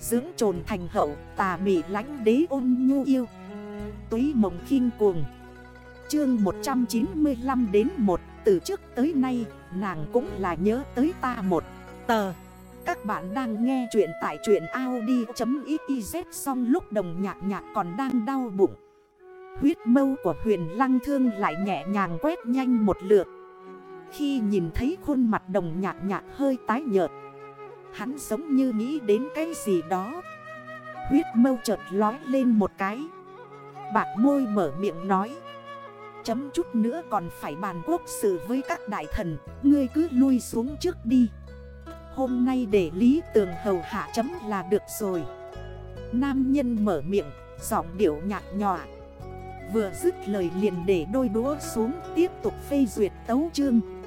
Dưỡng trồn thành hậu, tà mị lánh đế ôn nhu yêu. Túy mộng khinh cuồng. Chương 195 đến 1 Từ trước tới nay, nàng cũng là nhớ tới ta một. Tờ. Các bạn đang nghe chuyện tại chuyện Audi.xyz Xong lúc đồng nhạc nhạc còn đang đau bụng. Huyết mâu của huyền lăng thương lại nhẹ nhàng quét nhanh một lượt. Khi nhìn thấy khuôn mặt đồng nhạc nhạc hơi tái nhợt Hắn giống như nghĩ đến cái gì đó. Huyết mâu chợt lói lên một cái. Bạc môi mở miệng nói. Chấm chút nữa còn phải bàn quốc sự với các đại thần. Ngươi cứ lui xuống trước đi. Hôm nay để lý tường hầu hạ chấm là được rồi. Nam nhân mở miệng, Giọng điệu nhạt nhòa. Vừa dứt lời liền để đôi đũa xuống, Tiếp tục phê duyệt tấu chương.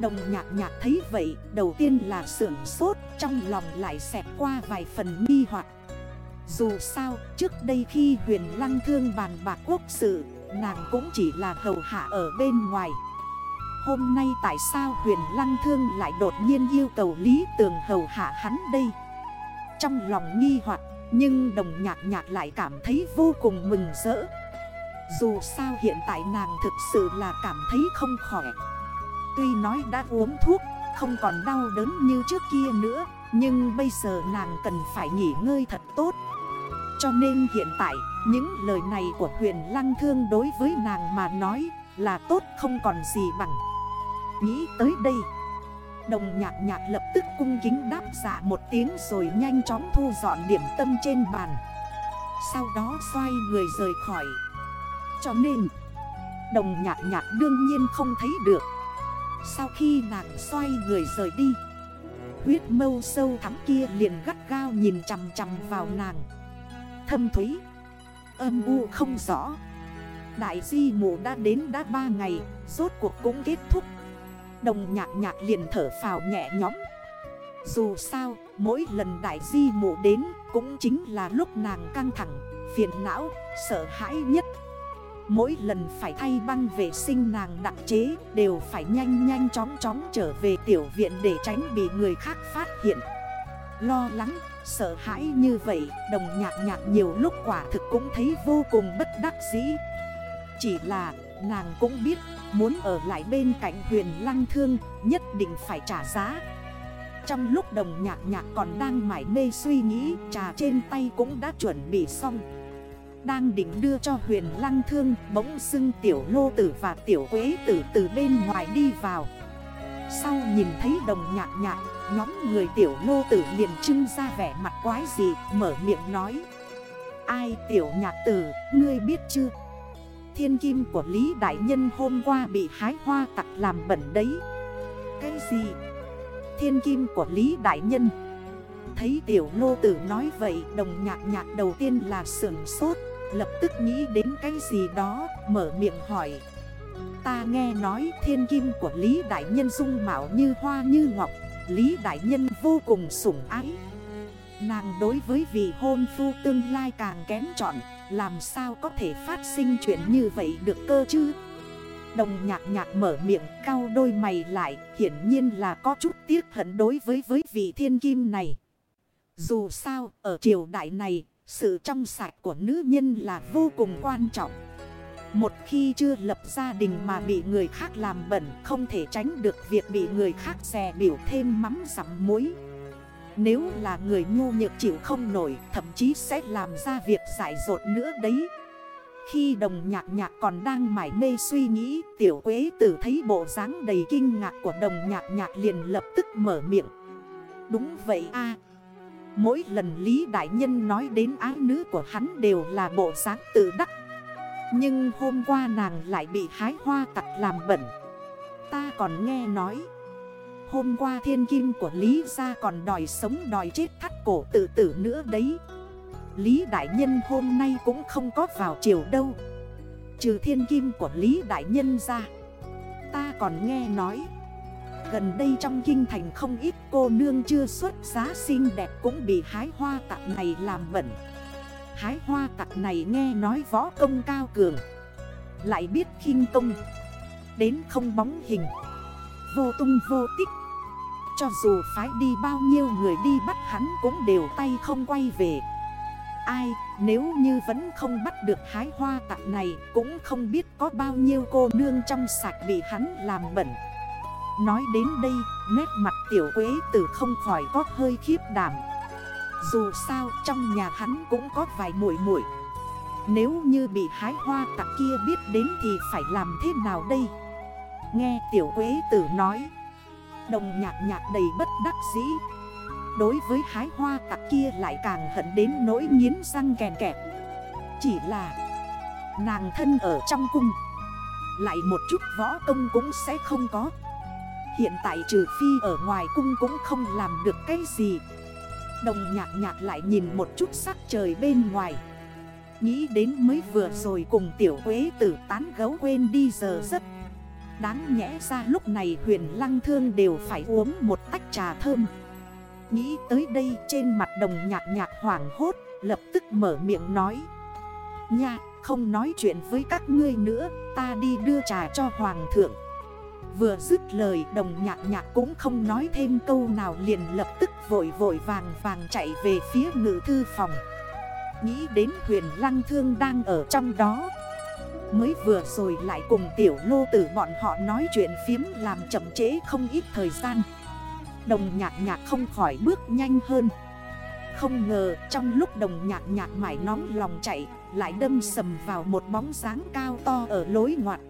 Đồng nhạc nhạc thấy vậy, Đầu tiên là sưởng sốt, Trong lòng lại xẹp qua vài phần nghi hoặc. Dù sao, trước đây khi huyền lăng thương bàn bạc quốc sự, Nàng cũng chỉ là hầu hạ ở bên ngoài. Hôm nay tại sao huyền lăng thương lại đột nhiên yêu cầu lý tường hầu hạ hắn đây? Trong lòng nghi hoặc, Nhưng đồng nhạc nhạc lại cảm thấy vô cùng mừng rỡ. Dù sao hiện tại nàng thực sự là cảm thấy không khỏe. Tuy nói đã uống thuốc, Không còn đau đớn như trước kia nữa, Nhưng bây giờ nàng cần phải nghỉ ngơi thật tốt. Cho nên hiện tại, Những lời này của huyền lăng thương đối với nàng mà nói Là tốt không còn gì bằng. Nghĩ tới đây, Đồng nhạc nhạc lập tức cung kính đáp dạ một tiếng rồi nhanh chóng thu dọn điểm tâm trên bàn. Sau đó xoay người rời khỏi. Cho nên, Đồng nhạc nhạc đương nhiên không thấy được sau khi nàng xoay người rời đi Huyết mâu sâu thắm kia liền gắt gao nhìn chằm chằm vào nàng. Thâm thúy Âm u không rõ. Đại di mụ đã đến đã ba ngày Rốt cuộc cũng kết thúc. Đồng nhạc nhạc liền thở phào nhẹ nhõm. Dù sao mỗi lần đại di mụ đến Cũng chính là lúc nàng căng thẳng Phiền não, sợ hãi nhất. Mỗi lần phải thay băng vệ sinh nàng đặc chế Đều phải nhanh nhanh chóng chóng trở về tiểu viện để tránh bị người khác phát hiện. Lo lắng, sợ hãi như vậy Đồng nhạc nhạc nhiều lúc quả thực cũng thấy vô cùng bất đắc dĩ. Chỉ là nàng cũng biết Muốn ở lại bên cạnh huyền lăng thương Nhất định phải trả giá. Trong lúc đồng nhạc nhạc còn đang mải mê suy nghĩ Trà trên tay cũng đã chuẩn bị xong đang định đưa cho huyền lăng thương, Bỗng xưng tiểu lô tử và tiểu quế tử từ bên ngoài đi vào. Sau nhìn thấy đồng nhạc nhạc, Nhóm người tiểu lô tử liền trưng ra vẻ mặt quái gì Mở miệng nói. Ai tiểu nhạc tử, ngươi biết chưa? Thiên kim của Lý Đại Nhân hôm qua bị hái hoa tặc làm bẩn đấy. Cái gì? Thiên kim của Lý Đại Nhân. Thấy tiểu lô tử nói vậy, Đồng nhạc nhạc đầu tiên là sưởng sốt. Lập tức nghĩ đến cái gì đó, Mở miệng hỏi. Ta nghe nói thiên kim của Lý Đại Nhân dung mạo như hoa như ngọc, Lý Đại Nhân vô cùng sủng ái. Nàng đối với vị hôn phu tương lai càng kém chọn, Làm sao có thể phát sinh chuyện như vậy được cơ chứ? Đồng nhạc nhạc mở miệng cao đôi mày lại, Hiển nhiên là có chút tiếc hận đối với với vị thiên kim này. Dù sao, ở triều đại này sự trong sạch của nữ nhân là vô cùng quan trọng. Một khi chưa lập gia đình mà bị người khác làm bẩn, Không thể tránh được việc bị người khác xè biểu thêm mắm sắm muối. Nếu là người nhu nhược chịu không nổi, Thậm chí sẽ làm ra việc giải rột nữa đấy. Khi đồng nhạc nhạc còn đang mải mê suy nghĩ, Tiểu quế tử thấy bộ dáng đầy kinh ngạc của đồng nhạc nhạc liền lập tức mở miệng. Đúng vậy a Mỗi lần Lý Đại Nhân nói đến ái nữ của hắn đều là bộ dáng tự đắc. Nhưng hôm qua nàng lại bị hái hoa tặc làm bẩn. Ta còn nghe nói, Hôm qua thiên kim của Lý gia còn đòi sống đòi chết thắt cổ tự tử nữa đấy. Lý Đại Nhân hôm nay cũng không có vào chiều đâu. Trừ thiên kim của Lý Đại Nhân ra, Ta còn nghe nói Gần đây trong kinh thành không ít cô nương chưa xuất giá xinh đẹp cũng bị hái hoa tặc này làm bẩn Hái hoa tặc này nghe nói võ công cao cường, Lại biết khinh công, Đến không bóng hình, Vô tung vô tích. Cho dù phái đi bao nhiêu người đi bắt hắn cũng đều tay không quay về. Ai, nếu như vẫn không bắt được hái hoa tặng này Cũng không biết có bao nhiêu cô nương trong sạch bị hắn làm bẩn Nói đến đây, nét mặt tiểu quế tử không khỏi có hơi khiếp đảm. Dù sao, trong nhà hắn cũng có vài muội muội. Nếu như bị hái hoa tặng kia biết đến thì phải làm thế nào đây? Nghe tiểu quế tử nói, Đồng nhạc nhạc đầy bất đắc dĩ. Đối với hái hoa tặc kia lại càng hận đến nỗi nghiến răng kèn kẹp Chỉ là, nàng thân ở trong cung, Lại một chút võ công cũng sẽ không có. Hiện tại trừ phi ở ngoài cung cũng không làm được cái gì. Đồng nhạc nhạc lại nhìn một chút sắc trời bên ngoài. Nghĩ đến mới vừa rồi cùng tiểu quế tử tán gấu quên đi giờ rất Đáng nhẽ ra lúc này huyền lăng thương đều phải uống một tách trà thơm. Nghĩ tới đây trên mặt đồng nhạc nhạc hoảng hốt, Lập tức mở miệng nói. Nha, không nói chuyện với các ngươi nữa, Ta đi đưa trà cho hoàng thượng. Vừa dứt lời, đồng nhạc nhạc cũng không nói thêm câu nào, liền lập tức vội vội vàng vàng chạy về phía ngự thư phòng. Nghĩ đến huyền lăng thương đang ở trong đó. Mới vừa rồi lại cùng tiểu lô tử bọn họ nói chuyện phiếm, làm chậm chế không ít thời gian. Đồng nhạc nhạc không khỏi bước nhanh hơn. Không ngờ, trong lúc đồng nhạc nhạc mải nóng lòng chạy, Lại đâm sầm vào một bóng dáng cao to ở lối ngoặt.